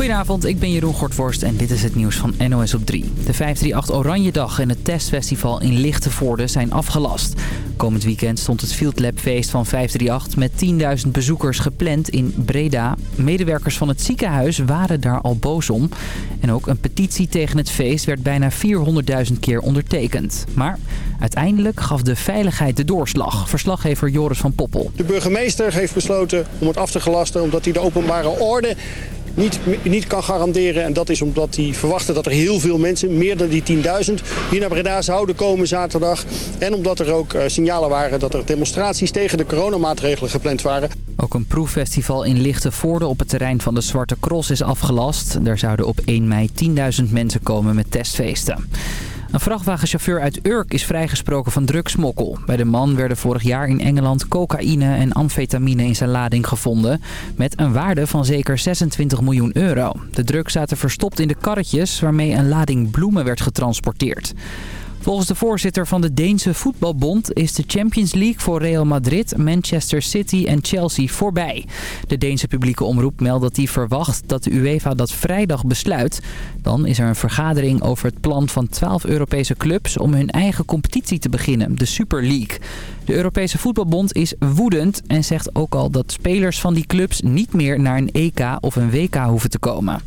Goedenavond, ik ben Jeroen Gortworst en dit is het nieuws van NOS op 3. De 538 Oranje Dag en het testfestival in Lichtenvoorde zijn afgelast. Komend weekend stond het Field Lab feest van 538 met 10.000 bezoekers gepland in Breda. Medewerkers van het ziekenhuis waren daar al boos om. En ook een petitie tegen het feest werd bijna 400.000 keer ondertekend. Maar uiteindelijk gaf de veiligheid de doorslag. Verslaggever Joris van Poppel. De burgemeester heeft besloten om het af te gelasten omdat hij de openbare orde niet, niet kan garanderen. En dat is omdat hij verwachtte dat er heel veel mensen, meer dan die 10.000, hier naar Breda zouden komen zaterdag. En omdat er ook uh, signalen waren dat er demonstraties tegen de coronamaatregelen gepland waren. Ook een proeffestival in Lichtenvoorde op het terrein van de Zwarte Cross is afgelast. Daar zouden op 1 mei 10.000 mensen komen met testfeesten. Een vrachtwagenchauffeur uit Urk is vrijgesproken van drugsmokkel. Bij de man werden vorig jaar in Engeland cocaïne en amfetamine in zijn lading gevonden... met een waarde van zeker 26 miljoen euro. De drugs zaten verstopt in de karretjes waarmee een lading bloemen werd getransporteerd. Volgens de voorzitter van de Deense voetbalbond is de Champions League voor Real Madrid, Manchester City en Chelsea voorbij. De Deense publieke omroep meldt dat hij verwacht dat de UEFA dat vrijdag besluit. Dan is er een vergadering over het plan van 12 Europese clubs om hun eigen competitie te beginnen, de Super League. De Europese voetbalbond is woedend en zegt ook al dat spelers van die clubs niet meer naar een EK of een WK hoeven te komen.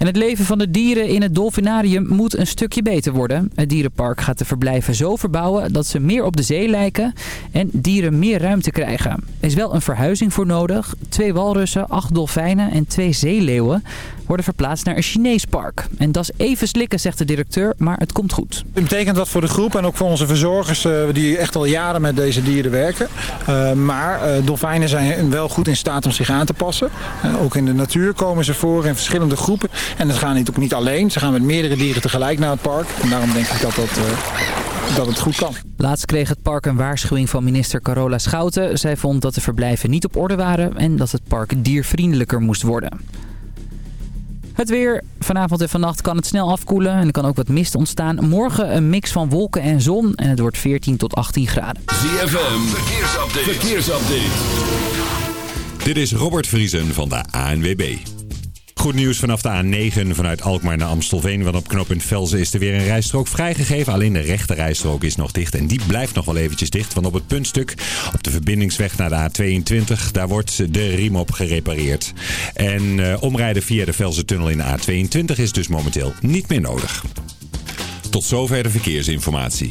En het leven van de dieren in het dolfinarium moet een stukje beter worden. Het dierenpark gaat de verblijven zo verbouwen dat ze meer op de zee lijken en dieren meer ruimte krijgen. Er is wel een verhuizing voor nodig. Twee walrussen, acht dolfijnen en twee zeeleeuwen worden verplaatst naar een Chinees park. En dat is even slikken, zegt de directeur, maar het komt goed. Het betekent wat voor de groep en ook voor onze verzorgers uh, die echt al jaren met deze dieren werken. Uh, maar uh, dolfijnen zijn wel goed in staat om zich aan te passen. ook in de natuur komen ze voor in verschillende groepen. En het gaan niet, ook niet alleen. Ze gaan met meerdere dieren tegelijk naar het park. En daarom denk ik dat, dat, dat het goed kan. Laatst kreeg het park een waarschuwing van minister Carola Schouten. Zij vond dat de verblijven niet op orde waren en dat het park diervriendelijker moest worden. Het weer. Vanavond en vannacht kan het snel afkoelen en er kan ook wat mist ontstaan. Morgen een mix van wolken en zon en het wordt 14 tot 18 graden. ZFM, verkeersupdate. verkeersupdate. Dit is Robert Vriesen van de ANWB. Goed nieuws vanaf de A9 vanuit Alkmaar naar Amstelveen. Want op knooppunt Velzen is er weer een rijstrook vrijgegeven. Alleen de rechte rijstrook is nog dicht. En die blijft nog wel eventjes dicht. Want op het puntstuk op de verbindingsweg naar de A22... daar wordt de riem op gerepareerd. En uh, omrijden via de Velzen-tunnel in de A22 is dus momenteel niet meer nodig. Tot zover de verkeersinformatie.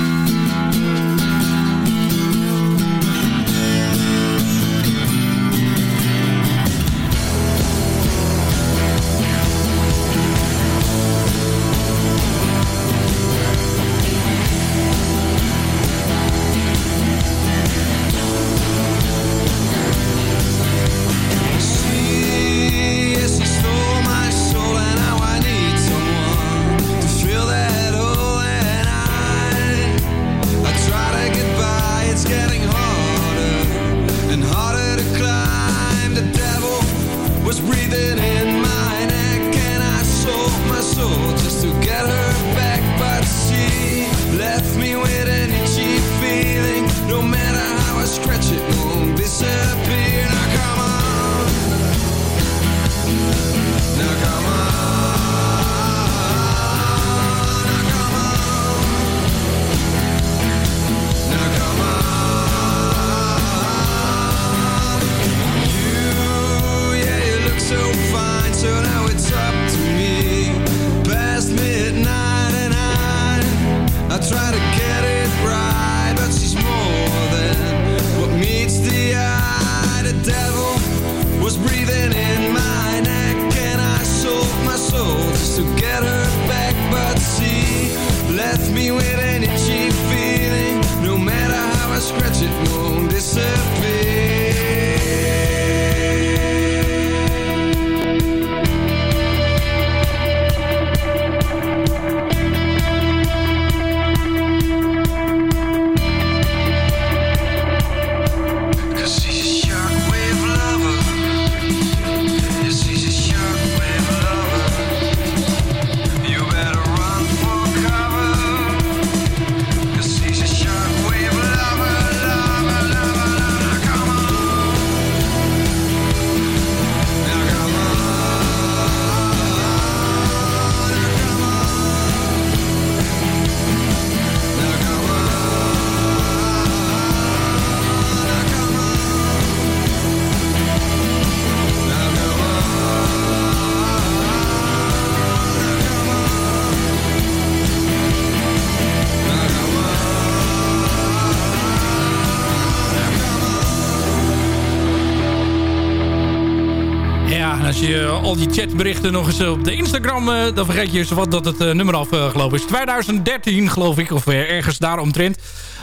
Nog eens eh, op de Instagram... eh, dan vergeet je eens wat dat het eh, nummer afgelopen is. 2013 geloof ik, of ergens daaromtrent...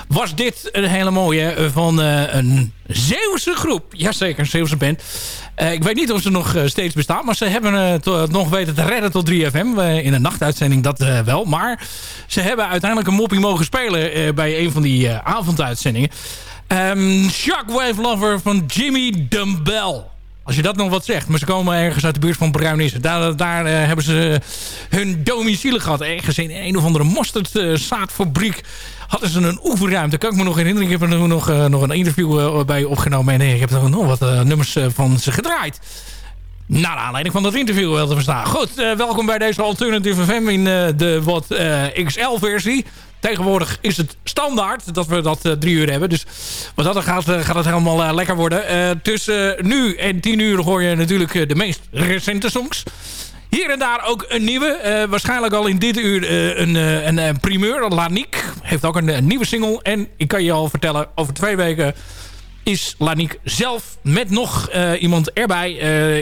was dit een hele mooie van een Zeeuwse groep. Jazeker, een Zeeuwse band. Ik weet niet of ze nog steeds bestaan... maar ze hebben het nog weten te redden tot 3FM. eh, in een nachtuitzending dat wel. Maar ze hebben uiteindelijk een moppie mogen spelen... bij een van die avonduitzendingen. Ehm Shockwave Lover van Jimmy Dumbbell. Als je dat nog wat zegt. Maar ze komen ergens uit de buurt van Bruinissen. Daar, daar eh, hebben ze hun domicilie gehad. Ergens in een of andere mosterdzaadfabriek hadden ze een oefenruimte. Kan ik me nog herinneren. Ik heb er nog, eh, nog een interview eh, bij opgenomen. En eh, ik heb er nog wat eh, nummers eh, van ze gedraaid. Naar aanleiding van dat interview wel te verstaan. Goed, eh, welkom bij deze Alternative FM in eh, de wat XL-versie. Tegenwoordig is het standaard dat we dat eh, drie uur hebben. Dus wat dat er gaat, eh, gaat het helemaal eh, lekker worden. Tussen nu en tien uur hoor je natuurlijk de meest recente songs. Hier en daar ook een nieuwe. Waarschijnlijk al in dit uur een, een, primeur. Lanique heeft ook een, nieuwe single. En ik kan je al vertellen, over twee weken is Lanique zelf met nog iemand erbij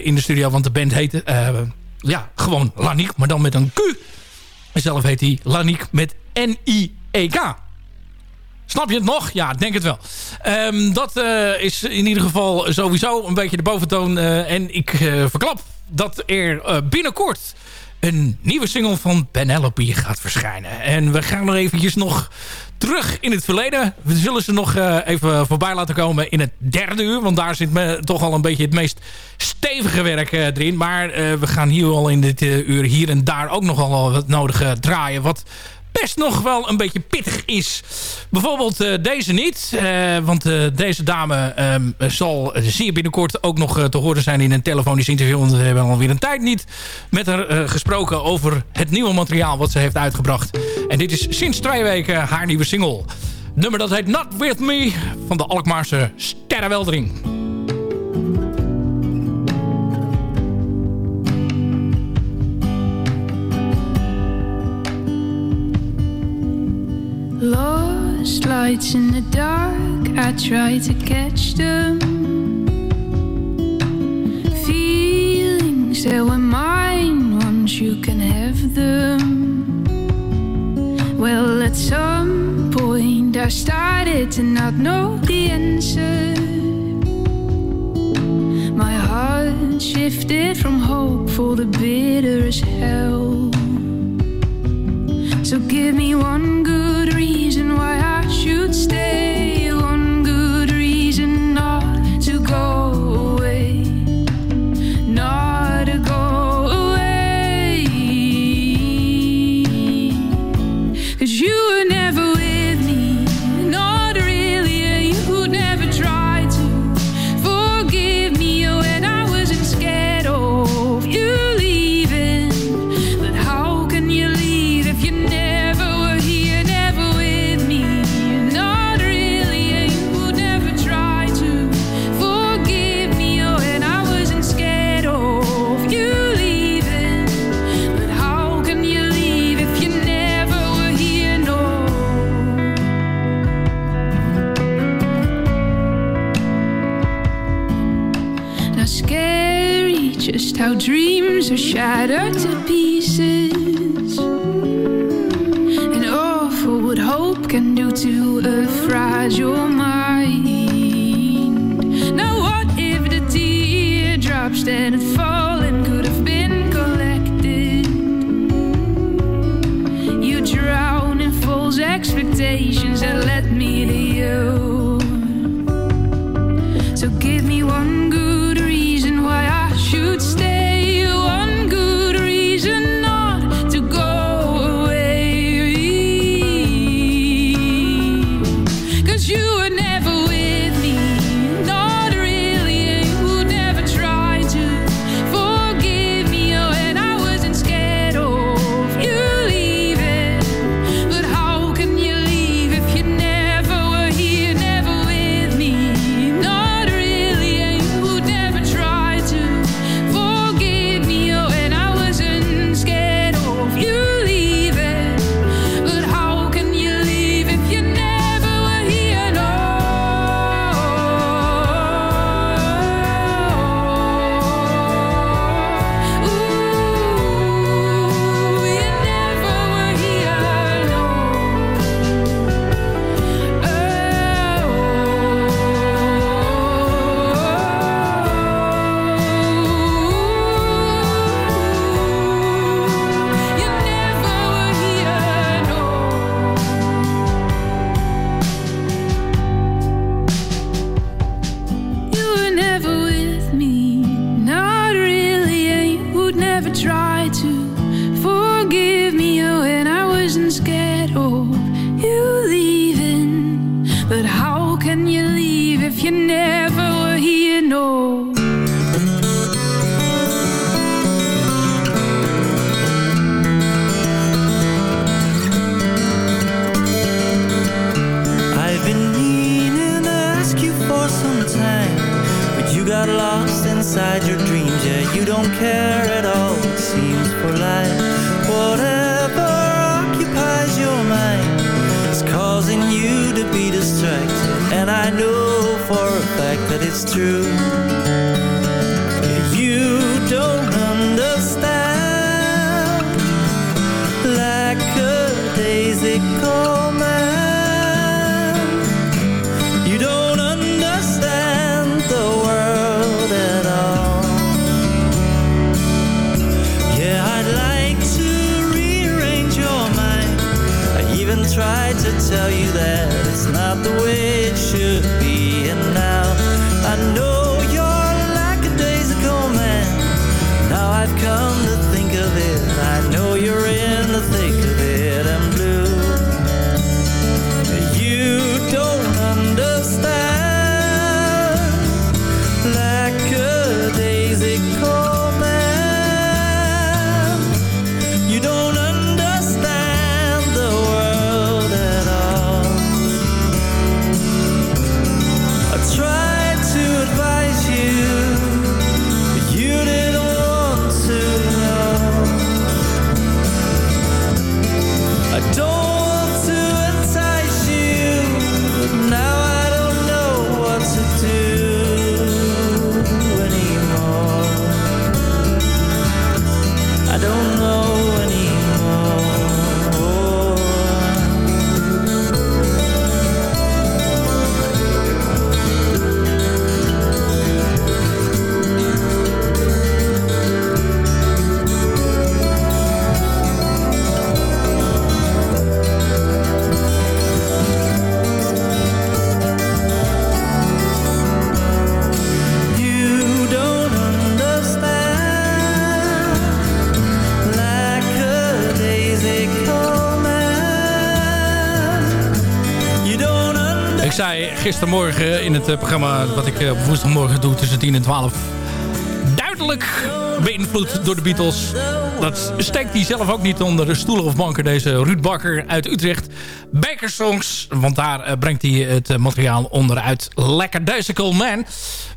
in de studio. Want de band heet ja, gewoon Lanique, maar dan met een Q. En zelf heet hij Lanique met N-I-E-K. Snap je het nog? Ja, denk het wel. Ehm, dat eh, is in ieder geval sowieso een beetje de boventoon. eh, en ik eh, verklap dat er binnenkort een nieuwe single van Penelope gaat verschijnen. En we gaan nog eventjes nog terug in het verleden. We zullen ze nog even voorbij laten komen in het derde uur. Want daar zit me toch al een beetje het meest stevige werk erin. Maar we gaan hier al in dit uur hier en daar ook nogal wat nodige draaien. Wat best nog wel een beetje pittig is. Bijvoorbeeld eh, deze niet. eh, want eh, deze dame ehm, zal zeer binnenkort ook nog te horen zijn in een telefonisch interview. Want we hebben alweer een tijd niet met haar gesproken over het nieuwe materiaal wat ze heeft uitgebracht. En dit is sinds twee weken haar nieuwe single. Nummer dat heet Not With Me van de Alkmaarse Sterrenweldering. Lost lights in the dark, I try to catch them. Feelings that were mine once you can have them. Well, at some point I started to not know the answer. My heart shifted from hopeful to bitter as hell. So give me one good stay. Shattered got lost inside your dreams. Yeah, you don't care at all, it seems, for life. Whatever occupies your mind is causing you to be distracted. And I know for a fact that it's true. tell you gistermorgen in het eh, programma wat ik eh, op woensdagmorgen doe tussen 10 en 12. Duidelijk beïnvloed door de Beatles. Dat steekt hij zelf ook niet onder de stoelen of banken, deze Ruud Bakker uit Utrecht. Baker Songs. Want daar eh, brengt hij het eh, materiaal onderuit Lekker Duizical Man.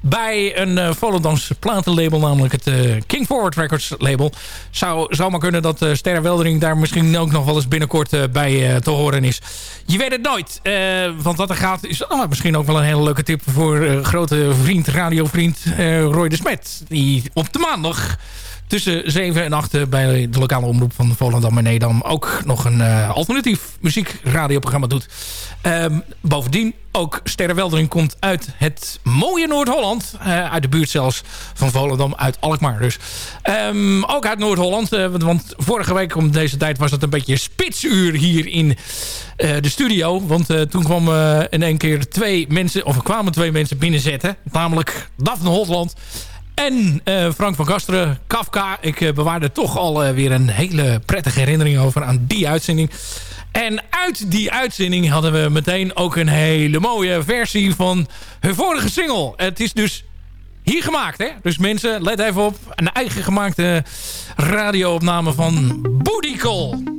Bij een uh, Volendamse platenlabel, namelijk het King Forward Records label. Zou, zou maar kunnen dat Sterre Weldering daar misschien ook nog wel eens binnenkort bij te horen is. Je weet het nooit. want wat er gaat is misschien ook wel een hele leuke tip voor grote vriend, radiovriend Roy de Smet. Die op de maandag tussen 7 en 8 eh, bij de lokale omroep van Volendam en Nedam... ook nog een eh, alternatief muziekradioprogramma doet. Ehm, bovendien ook Sterrenweldering komt uit het mooie Noord-Holland. eh, uit de buurt zelfs van Volendam, uit Alkmaar dus. Ehm, ook uit Noord-Holland. want, vorige week om deze tijd was het een beetje spitsuur hier in de studio. Want toen kwam eh, in één keer twee mensen, of kwamen twee mensen binnenzetten. Namelijk Daphne Holland en eh, Frank van Gasteren, Kafka. Ik eh, bewaarde toch al eh, weer een hele prettige herinnering over aan die uitzending. En uit die uitzending hadden we meteen ook een hele mooie versie van hun vorige single. Het is dus hier gemaakt, hè? Dus mensen, let even op. Een eigen gemaakte radioopname van Booty Call.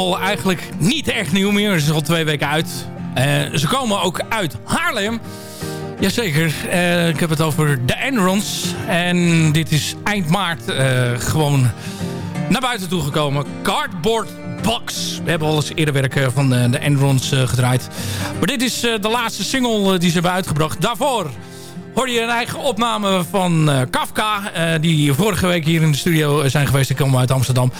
eigenlijk niet echt nieuw meer. Ze is al twee weken uit. Eh, ze komen ook uit Haarlem. Jazeker, eh ik heb het over de Enrons. En dit is eind maart eh, gewoon naar buiten toe gekomen. Cardboard Box. We hebben al eens eerder werk van de, de Enrons gedraaid. Maar dit is de laatste single die ze hebben uitgebracht. Daarvoor hoorde je een eigen opname van Kafka. die vorige week hier in de studio zijn geweest. Die komen uit Amsterdam.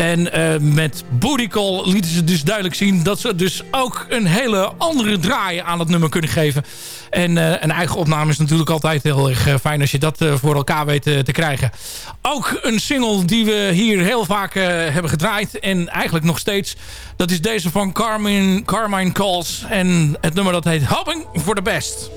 En eh, met Booty Call lieten ze dus duidelijk zien... dat ze dus ook een hele andere draai aan het nummer kunnen geven. En eh, een eigen opname is natuurlijk altijd heel erg eh, fijn... als je dat voor elkaar weet te krijgen. Ook een single die we hier heel vaak hebben gedraaid. En eigenlijk nog steeds. Dat is deze van Carmine, Carmine Calls. En het nummer dat heet Hoping for the Best.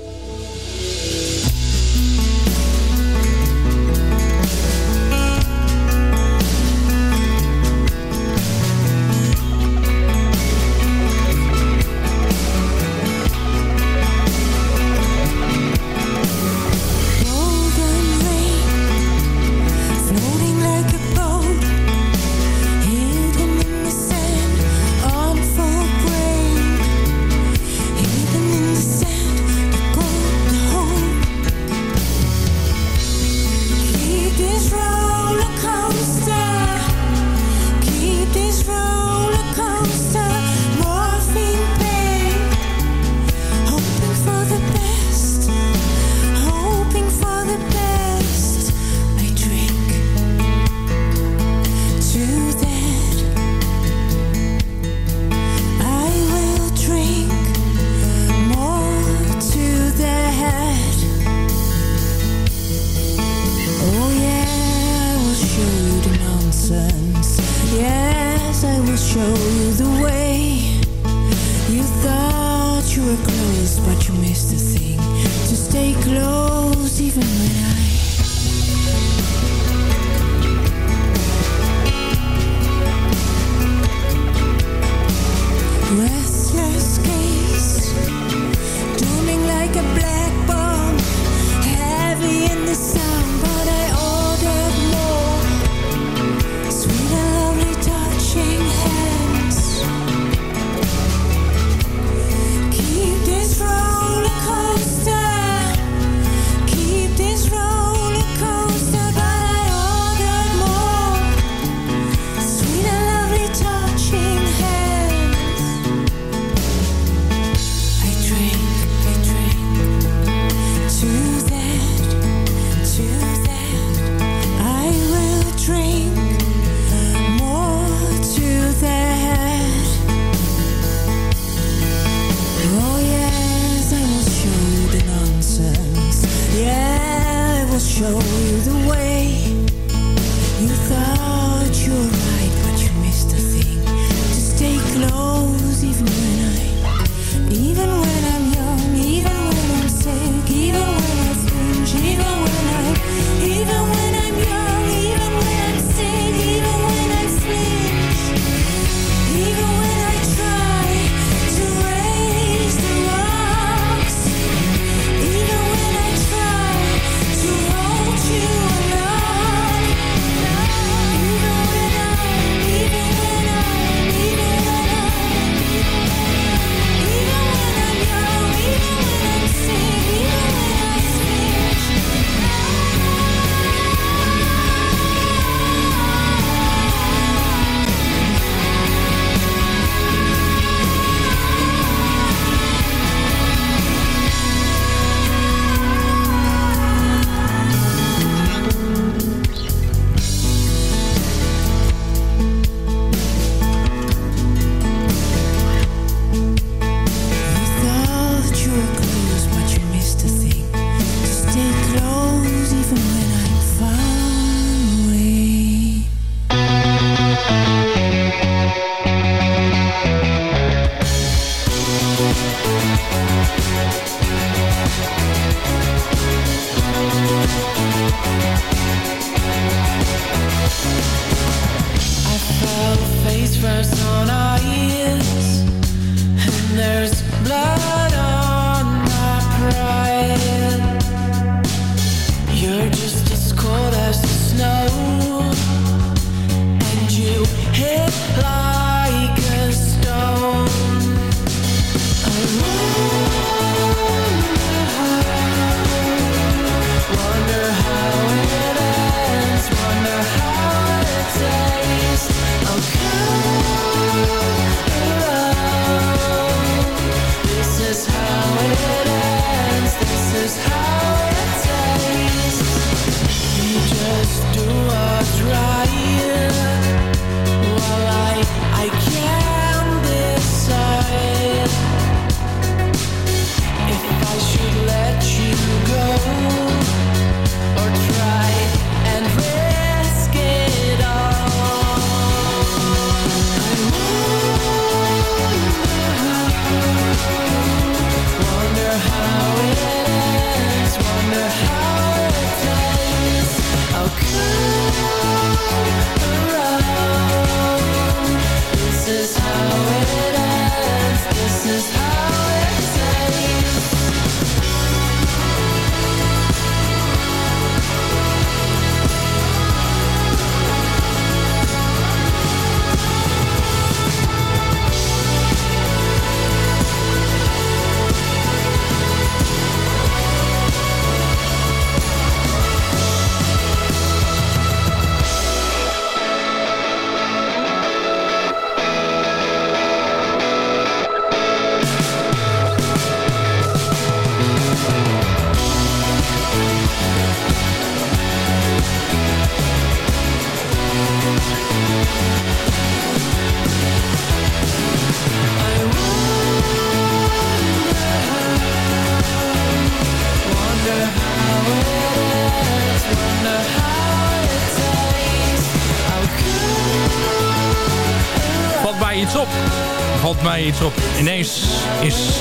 Valt mij iets op. Ineens is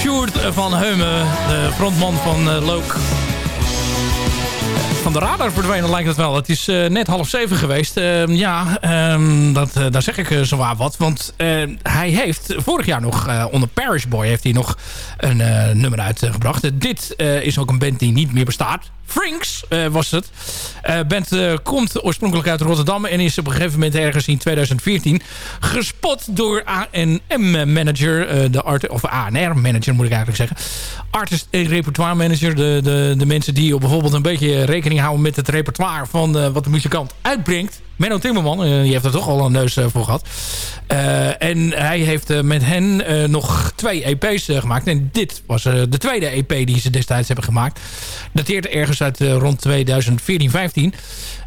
Sjoerd van Heumen, de frontman van uh, Loke... Van de radar verdwenen lijkt het wel. Het is eh, net half zeven geweest. Uh, ja, um, dat, uh, daar zeg ik uh, zowaar wat. Want hij heeft vorig jaar nog onder Parish Boy heeft hij nog een nummer uitgebracht. dit is ook een band die niet meer bestaat. Frinks was het. band komt oorspronkelijk uit Rotterdam en is op een gegeven moment ergens in 2014 gespot door A&M-manager, de art, of ANR-manager moet ik eigenlijk zeggen. Artist en repertoire manager, de, de, de mensen die bijvoorbeeld een beetje rekening houden met het repertoire van uh, wat de muzikant uitbrengt. Menno Timmerman, uh, die heeft er toch al een neus uh, voor gehad. en hij heeft met hen nog twee EP's gemaakt. En dit was de tweede EP die ze destijds hebben gemaakt. Dateert ergens uit rond 2014, 15.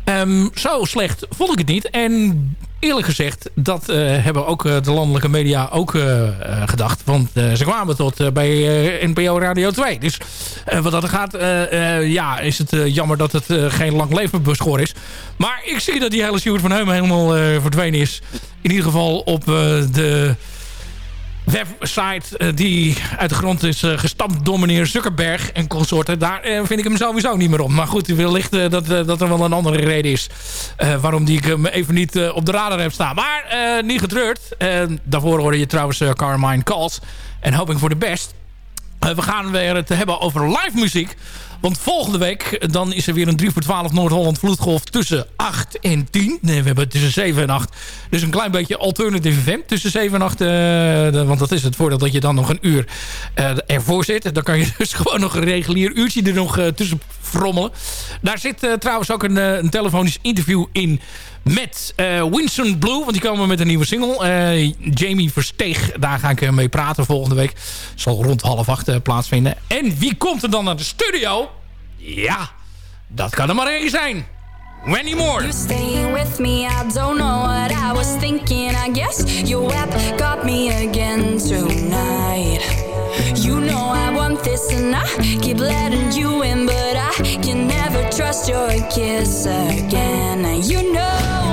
Um, zo slecht vond ik het niet. En eerlijk gezegd, dat uh, hebben ook uh, de landelijke media ook uh, gedacht. Want ze kwamen tot bij NPO Radio 2. Dus wat dat gaat, ja, is het jammer dat het geen lang leven beschoor is. Maar ik zie dat die hele Stuart van Heumen helemaal verdwenen is. In ieder geval op de website uh, die uit de grond is uh, gestampt door meneer Zuckerberg en consorten. Daar uh, vind ik hem sowieso niet meer op. Maar goed, wellicht dat, dat er wel een andere reden is waarom die ik hem even niet op de radar heb staan. Maar niet getreurd. daarvoor hoorde je trouwens Carmine Calls en Hoping for the Best. we gaan weer het hebben over live muziek. Want volgende week dan is er weer een 3 voor 12 Noord-Holland vloedgolf tussen 8 en 10. Nee, we hebben tussen 7 en 8. Dus een klein beetje alternative FM tussen 7 en 8. Uh, de, want dat is het voordeel dat je dan nog een uur uh, ervoor zit. Dan kan je dus gewoon nog een regulier uurtje er nog uh, tussen frommelen. Daar zit trouwens ook een, een telefonisch interview in met Winston Blue. Want die komen met een nieuwe single. Jamie Versteeg, daar ga ik mee praten volgende week. Zal rond half acht plaatsvinden. En wie komt er dan naar de studio? Ja, dat kan er maar één zijn. Wendy Moore. You staying with me, I don't know what I was thinking. I guess your web got me again tonight. You know I want this and I keep letting you in, but I can never trust your kiss again. You know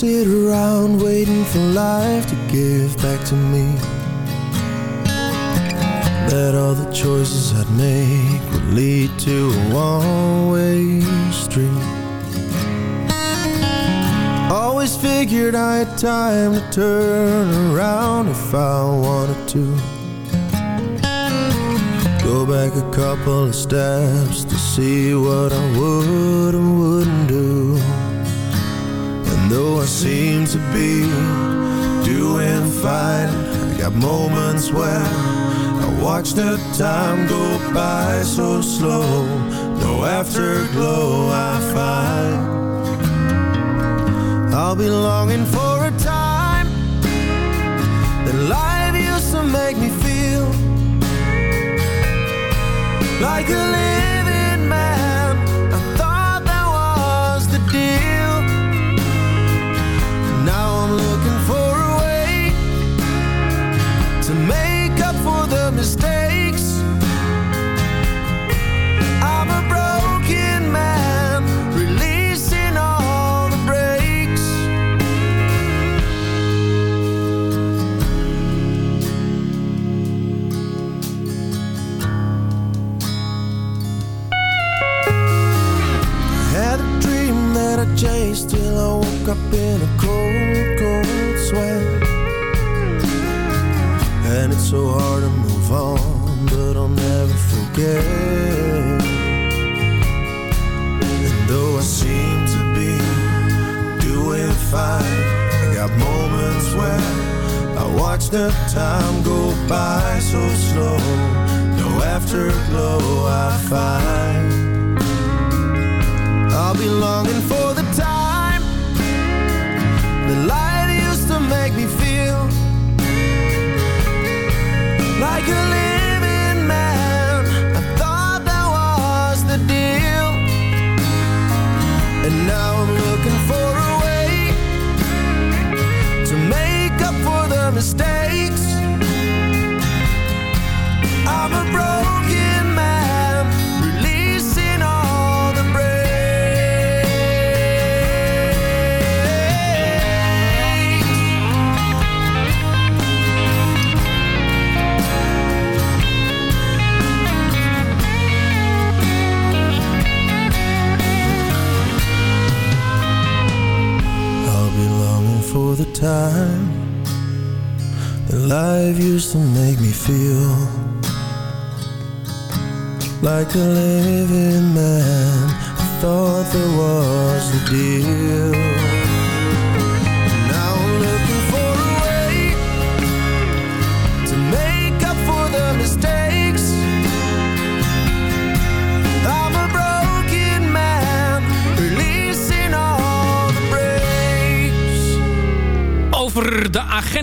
sit around waiting for life to give back to me. That all the choices I'd make would lead to a one-way street. Always figured I had time to turn around if I wanted to. Go back a couple of steps to see what I would and wouldn't do. Though I seem to be doing fine, I got moments where I watch the time go by so slow. No afterglow I find. I'll be longing for a time that life used to make me feel like a living I woke up in a cold, cold sweat. And it's so hard to move on, but I'll never forget. And though I seem to be doing fine, I got moments where I watch the time go by so slow. No afterglow I find. Nicholas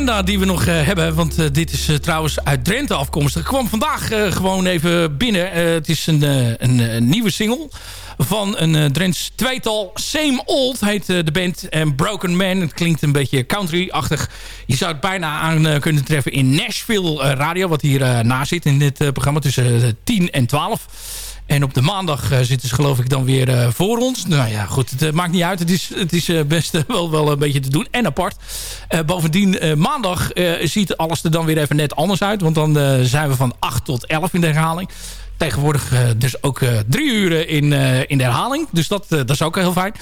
die we nog eh, hebben. Want eh, dit is eh, trouwens uit Drenthe afkomstig. Kwam vandaag gewoon even binnen. Het is een, nieuwe single van een Drents tweetal. Same Old heet de band. En Broken Man. Het klinkt een beetje country-achtig. Je zou het bijna aan kunnen treffen in Nashville Radio. Wat hier na zit in dit programma. Tussen eh, 10 en 12. En op de maandag eh, zitten ze geloof ik dan weer eh, voor ons. Nou ja, goed, het eh, maakt niet uit. Het is, het is best wel, wel een beetje te doen. En apart. Bovendien, maandag ziet alles er dan weer even net anders uit. Want dan zijn we van 8 tot 11 in de herhaling. Tegenwoordig eh, dus ook eh, drie uren in, eh, in de herhaling. Dus dat, dat is ook heel fijn.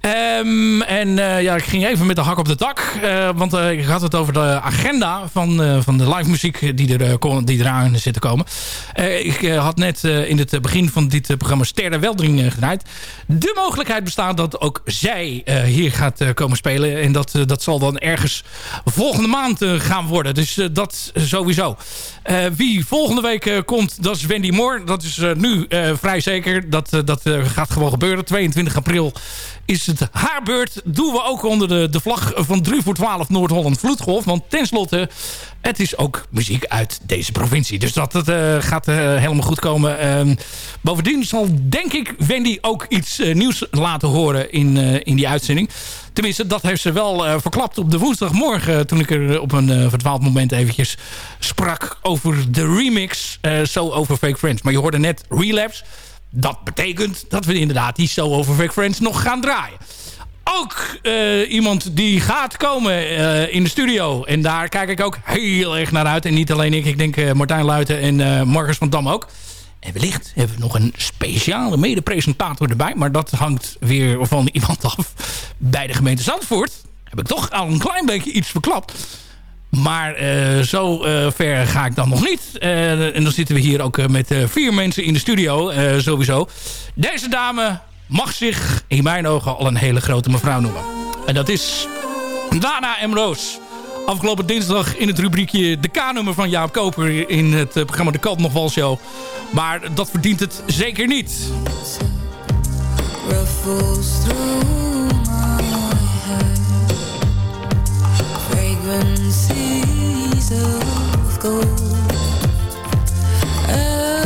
Ehm, en ja, ik ging even met de hak op de dak. want ik had het over de agenda van, van de live muziek die, er, die eraan zit te komen. Ik had net in het begin van dit programma Sterre Weldering gedraaid. De mogelijkheid bestaat dat ook zij hier gaat komen spelen. En dat, dat zal dan ergens volgende maand gaan worden. Dus dat sowieso. Wie volgende week komt, dat is Wendy Moore. Dat is eh, nu eh, vrij zeker. Dat, eh, dat gaat gewoon gebeuren. 22 april is het haar beurt. Doen we ook onder de, de vlag van 3 voor 12 Noord-Holland Vloedgolf. Want tenslotte, het is ook muziek uit deze provincie. Dus dat, eh, gaat eh, helemaal goed komen. Ehm, bovendien zal denk ik Wendy ook iets eh, nieuws laten horen in, in die uitzending. Tenminste, dat heeft ze wel verklapt op de woensdagmorgen... toen ik er op een verdwaald moment eventjes sprak over de remix. So Over Fake Friends. Maar je hoorde net Relapse. Dat betekent dat we inderdaad die So Over Fake Friends nog gaan draaien. ook eh, iemand die gaat komen eh, in de studio. En daar kijk ik ook heel erg naar uit. En niet alleen ik, ik denk eh, Martijn Luiten en Marcus van Dam ook. En wellicht hebben we nog een speciale mede-presentator erbij. Maar dat hangt weer van iemand af bij de gemeente Zandvoort. Heb ik toch al een klein beetje iets verklapt. Maar eh, zo eh, ver ga ik dan nog niet. Eh, en dan zitten we hier ook met vier mensen in de studio, sowieso. Deze dame mag zich in mijn ogen al een hele grote mevrouw noemen. En dat is Dana M. Roos. Afgelopen dinsdag in het rubriekje de K-nummer van Jaap Koper... in het programma De Kant nog wel Show. Maar dat verdient het zeker niet. ruffles Fragrances of gold. Everywhere,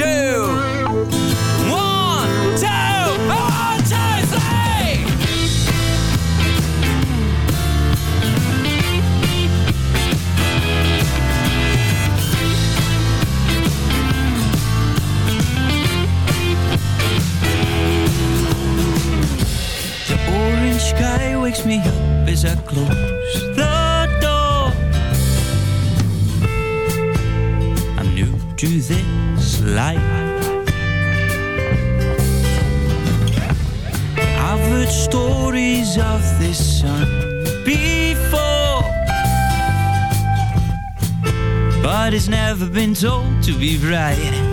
two, to be right.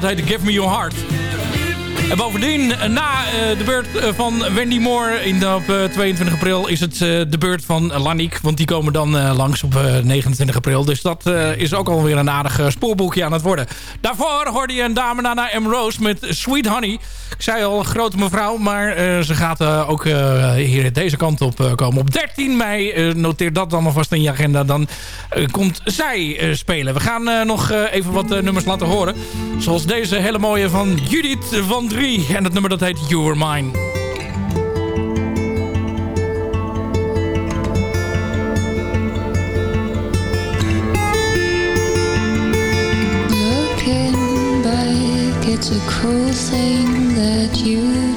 dat heet Give Me Your Heart. En bovendien, eh, na eh, de beurt eh, van Wendy Moore in, op 22 april... is het de beurt van Lanik, want die komen dan langs op 29 april. Dus dat is ook alweer een aardig spoorboekje aan het worden. Daarvoor hoorde je een dame Nana M. Rose met Sweet Honey zei al, een grote mevrouw, maar eh, ze gaat eh, ook eh, hier deze kant op komen. Op 13 mei, noteer dat dan alvast in je agenda, dan komt zij spelen. We gaan nog even wat nummers laten horen. Zoals deze hele mooie van Judith van Drie. En het nummer dat heet You Were Mine. it's a cruel thing that you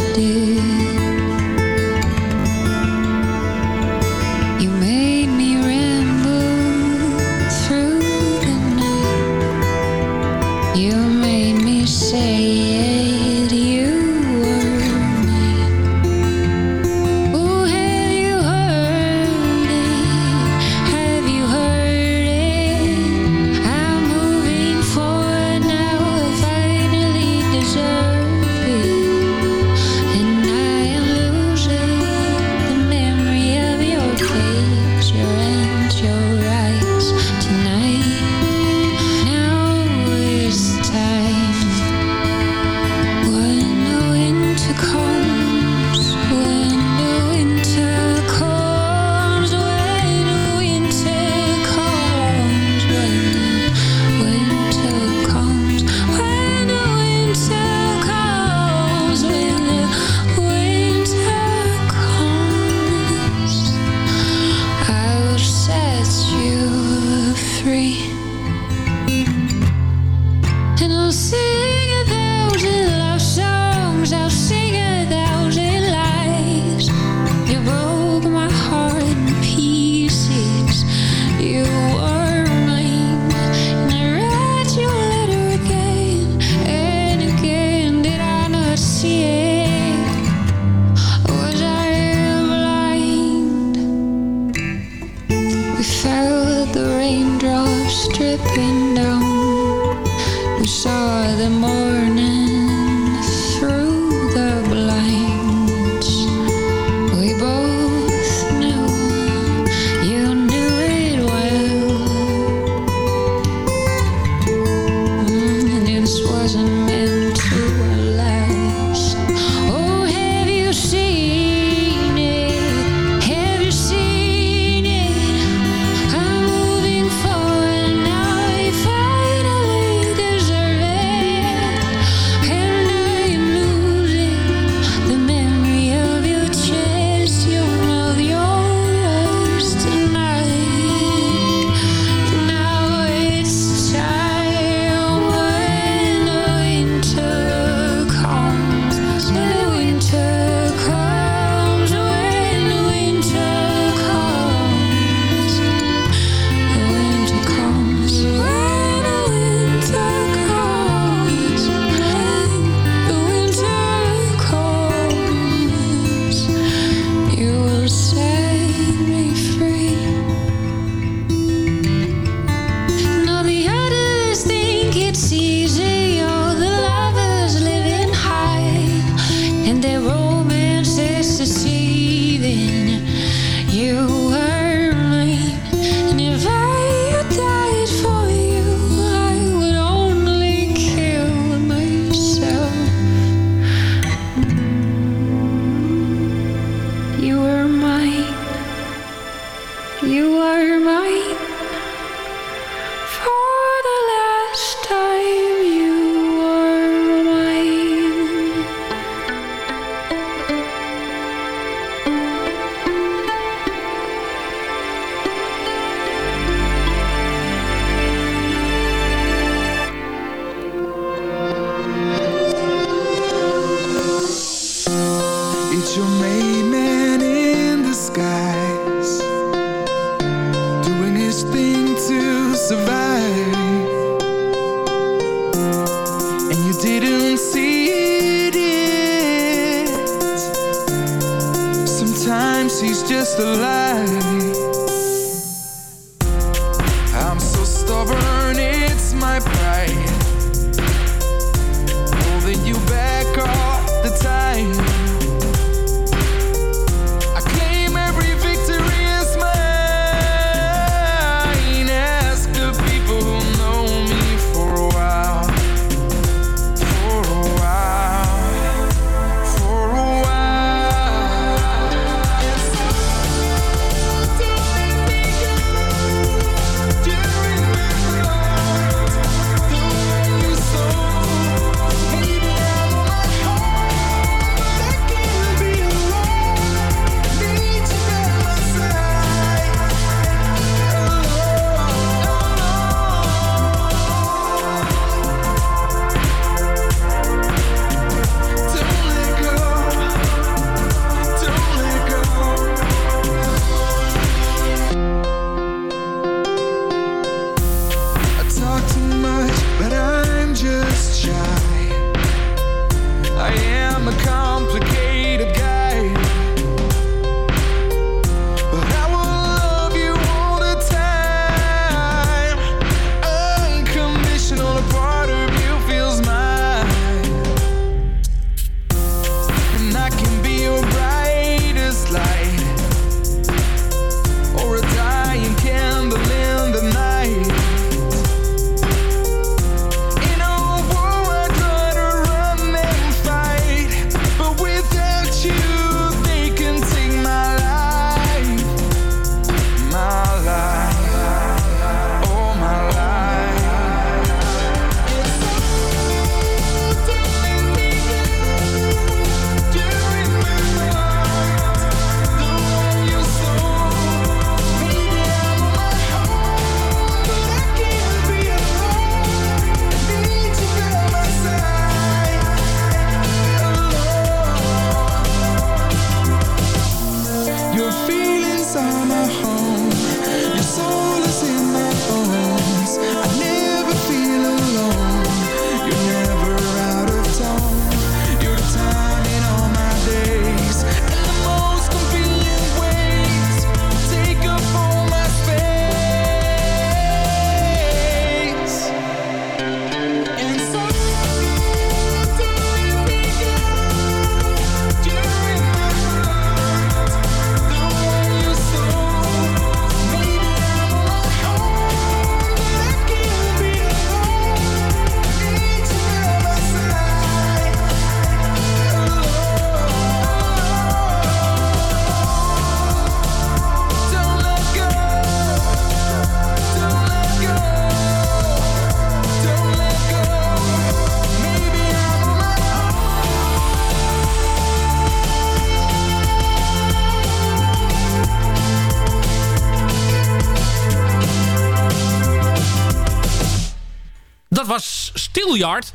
Steelyard.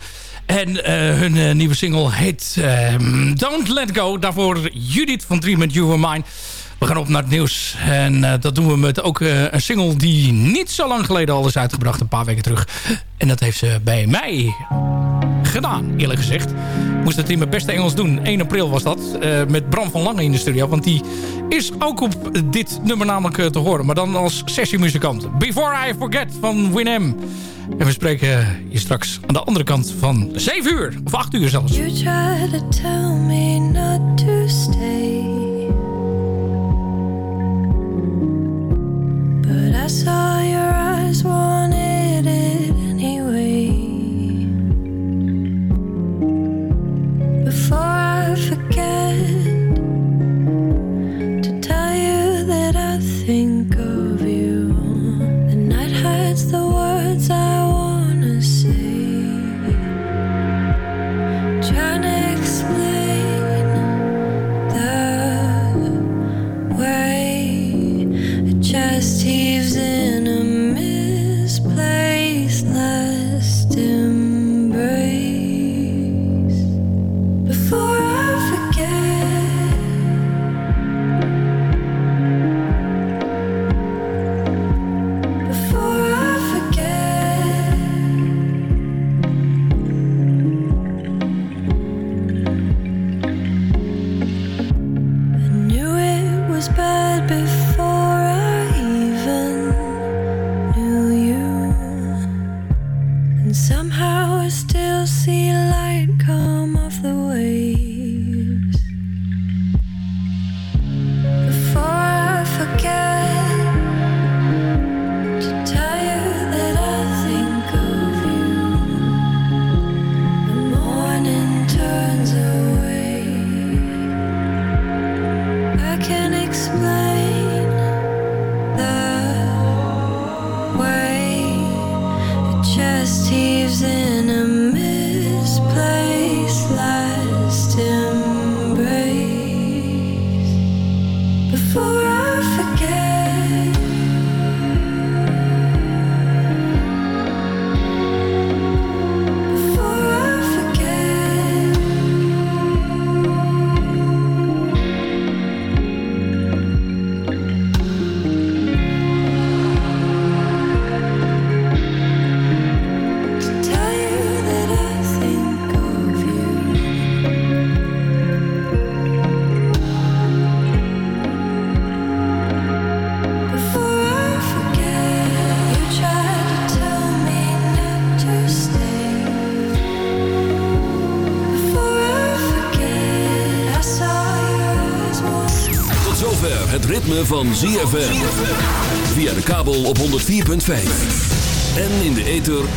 En eh, hun eh, nieuwe single heet ehm, Don't Let Go. Daarvoor Judith van Dream and You Mine. We gaan op naar het nieuws. En eh, dat doen we met ook eh, een single die niet zo lang geleden al is uitgebracht. Een paar weken terug. En dat heeft ze bij mij gedaan, eerlijk gezegd. Moest het in mijn beste Engels doen. 1 april was dat. Eh, met Bram van Lange in de studio. Want die is ook op dit nummer namelijk te horen. Maar dan als sessiemuzikant. Before I Forget van Winem. En we spreken je straks aan de andere kant van 7 uur. Of 8 uur zelfs. You try to tell me not to stay. But I saw your eyes wanting.